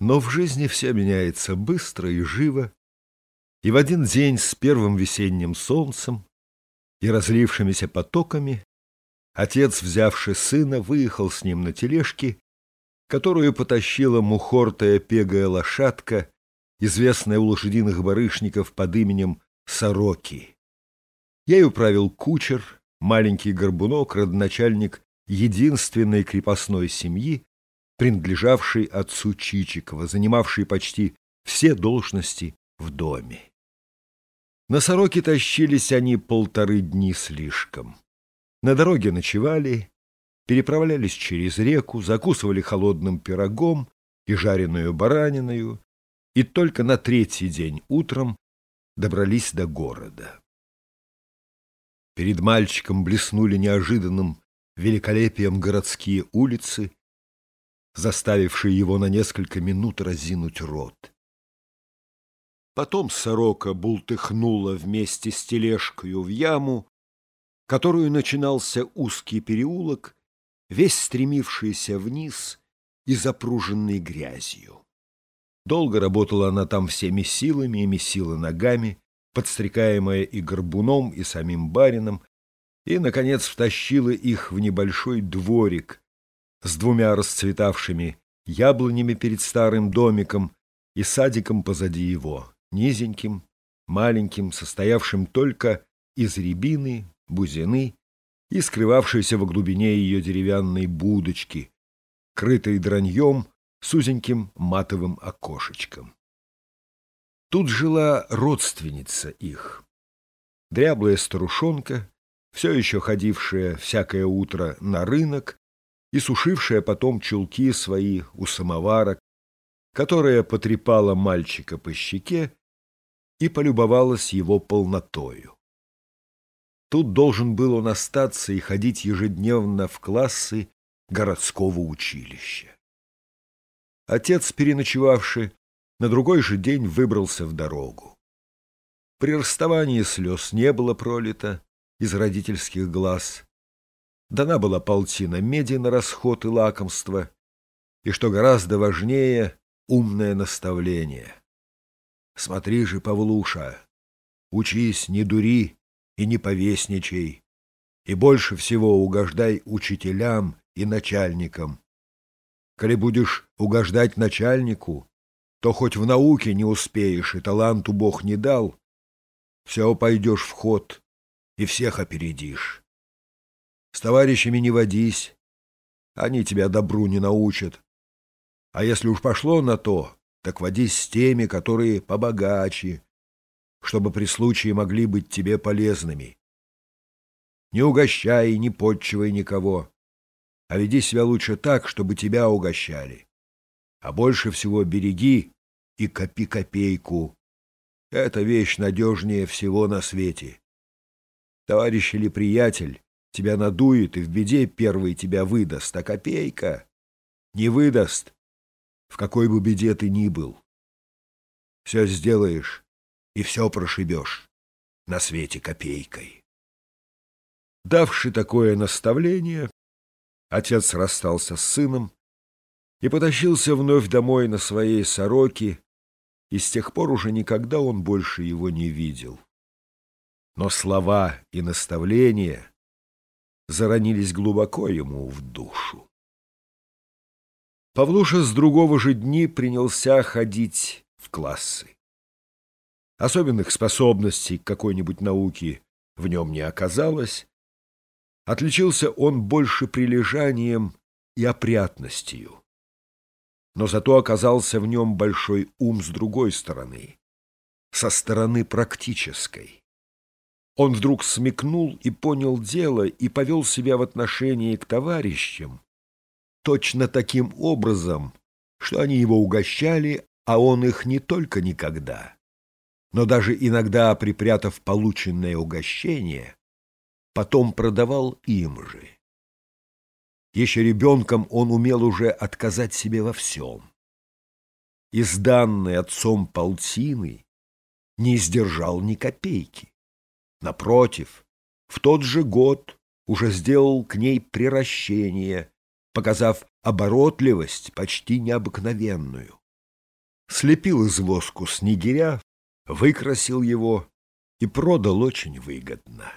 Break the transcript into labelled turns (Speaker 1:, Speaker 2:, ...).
Speaker 1: Но в жизни все меняется быстро и живо, и в один день с первым весенним солнцем и разлившимися потоками отец, взявший сына, выехал с ним на тележке, которую потащила мухортая пегая лошадка, известная у лошадиных барышников под именем Сороки. Ею правил кучер, маленький горбунок, родоначальник единственной крепостной семьи, принадлежавший отцу Чичикова, занимавший почти все должности в доме. На сороке тащились они полторы дни слишком. На дороге ночевали, переправлялись через реку, закусывали холодным пирогом и жареную бараниною, и только на третий день утром добрались до города. Перед мальчиком блеснули неожиданным великолепием городские улицы, заставившие его на несколько минут разинуть рот. Потом сорока бултыхнула вместе с тележкою в яму, которую начинался узкий переулок, весь стремившийся вниз и запруженный грязью. Долго работала она там всеми силами и месила ногами, подстрекаемая и горбуном, и самим барином, и, наконец, втащила их в небольшой дворик с двумя расцветавшими яблонями перед старым домиком и садиком позади его, низеньким, маленьким, состоявшим только из рябины, бузины и скрывавшейся во глубине ее деревянной будочки, крытой драньем с узеньким матовым окошечком. Тут жила родственница их, дряблая старушонка, все еще ходившая всякое утро на рынок и сушившая потом чулки свои у самовара, которая потрепала мальчика по щеке и полюбовалась его полнотою. Тут должен был он остаться и ходить ежедневно в классы городского училища. Отец, переночевавший, на другой же день выбрался в дорогу. При расставании слез не было пролито, из родительских глаз. Дана была полтина меди на расход и лакомство, и, что гораздо важнее, умное наставление. Смотри же, Павлуша, учись, не дури и не повесничай, и больше всего угождай учителям и начальникам. Коли будешь угождать начальнику, то хоть в науке не успеешь, и таланту Бог не дал, все пойдешь в ход и всех опередишь. С товарищами не водись, они тебя добру не научат. А если уж пошло на то, так водись с теми, которые побогаче, чтобы при случае могли быть тебе полезными. Не угощай, не подчивай никого, а веди себя лучше так, чтобы тебя угощали. А больше всего береги и копи копейку. Эта вещь надежнее всего на свете. Товарищ или приятель тебя надует и в беде первый тебя выдаст, а копейка не выдаст, в какой бы беде ты ни был. Все сделаешь и все прошибешь на свете копейкой. Давши такое наставление, отец расстался с сыном и потащился вновь домой на своей сороке, и с тех пор уже никогда он больше его не видел но слова и наставления заронились глубоко ему в душу. Павлуша с другого же дни принялся ходить в классы. Особенных способностей к какой-нибудь науке в нем не оказалось. Отличился он больше прилежанием и опрятностью. Но зато оказался в нем большой ум с другой стороны, со стороны практической. Он вдруг смекнул и понял дело и повел себя в отношении к товарищам точно таким образом, что они его угощали, а он их не только никогда, но даже иногда, припрятав полученное угощение, потом продавал им же. Еще ребенком он умел уже отказать себе во всем. Из данной отцом полтины не сдержал ни копейки. Напротив, в тот же год уже сделал к ней приращение, показав оборотливость почти необыкновенную. слепил из воску снегиря, выкрасил его и продал очень выгодно.